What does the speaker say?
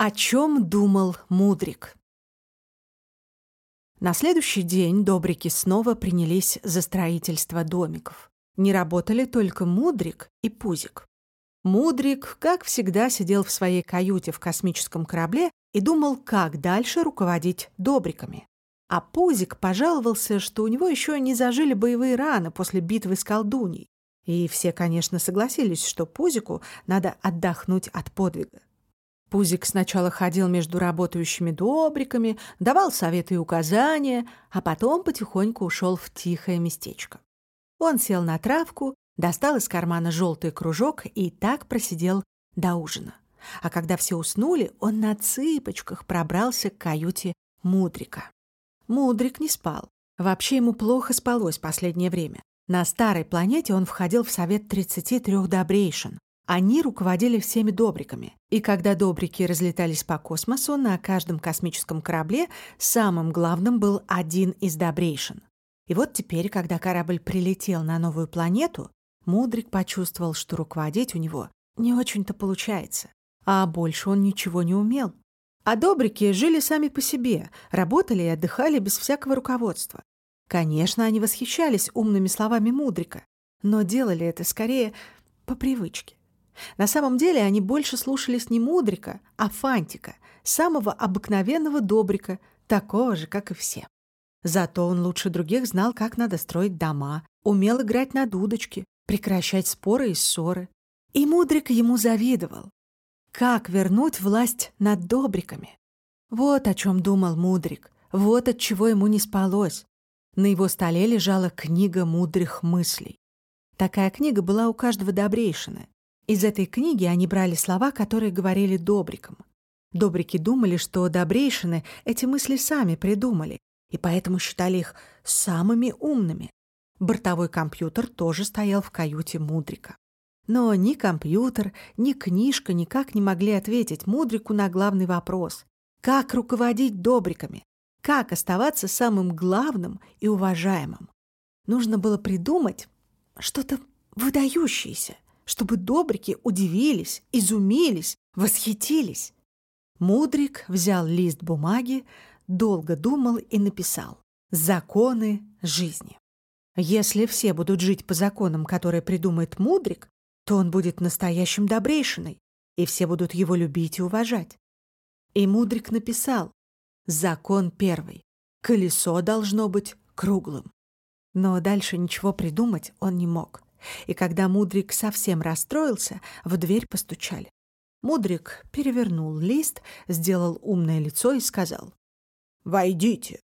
О чем думал Мудрик? На следующий день добрики снова принялись за строительство домиков. Не работали только Мудрик и Пузик. Мудрик, как всегда, сидел в своей каюте в космическом корабле и думал, как дальше руководить добриками. А Пузик пожаловался, что у него еще не зажили боевые раны после битвы с колдуней. И все, конечно, согласились, что Пузику надо отдохнуть от подвига. Пузик сначала ходил между работающими добриками, давал советы и указания, а потом потихоньку ушел в тихое местечко. Он сел на травку, достал из кармана желтый кружок и так просидел до ужина. А когда все уснули, он на цыпочках пробрался к каюте Мудрика. Мудрик не спал. Вообще ему плохо спалось последнее время. На старой планете он входил в совет 33 добрейшин, они руководили всеми добриками. И когда добрики разлетались по космосу, на каждом космическом корабле самым главным был один из добрейшин. И вот теперь, когда корабль прилетел на новую планету, Мудрик почувствовал, что руководить у него не очень-то получается. А больше он ничего не умел. А добрики жили сами по себе, работали и отдыхали без всякого руководства. Конечно, они восхищались умными словами Мудрика, но делали это скорее по привычке. На самом деле они больше слушались не Мудрика, а Фантика, самого обыкновенного Добрика, такого же, как и все. Зато он лучше других знал, как надо строить дома, умел играть на дудочке, прекращать споры и ссоры. И Мудрик ему завидовал. Как вернуть власть над Добриками? Вот о чем думал Мудрик, вот от чего ему не спалось. На его столе лежала книга мудрых мыслей. Такая книга была у каждого добрейшины. Из этой книги они брали слова, которые говорили добрикам. Добрики думали, что добрейшины эти мысли сами придумали, и поэтому считали их самыми умными. Бортовой компьютер тоже стоял в каюте Мудрика. Но ни компьютер, ни книжка никак не могли ответить Мудрику на главный вопрос. Как руководить добриками? Как оставаться самым главным и уважаемым? Нужно было придумать что-то выдающееся — чтобы добрики удивились, изумились, восхитились. Мудрик взял лист бумаги, долго думал и написал «Законы жизни». Если все будут жить по законам, которые придумает Мудрик, то он будет настоящим добрейшиной, и все будут его любить и уважать. И Мудрик написал «Закон первый. Колесо должно быть круглым». Но дальше ничего придумать он не мог. И когда Мудрик совсем расстроился, в дверь постучали. Мудрик перевернул лист, сделал умное лицо и сказал. «Войдите».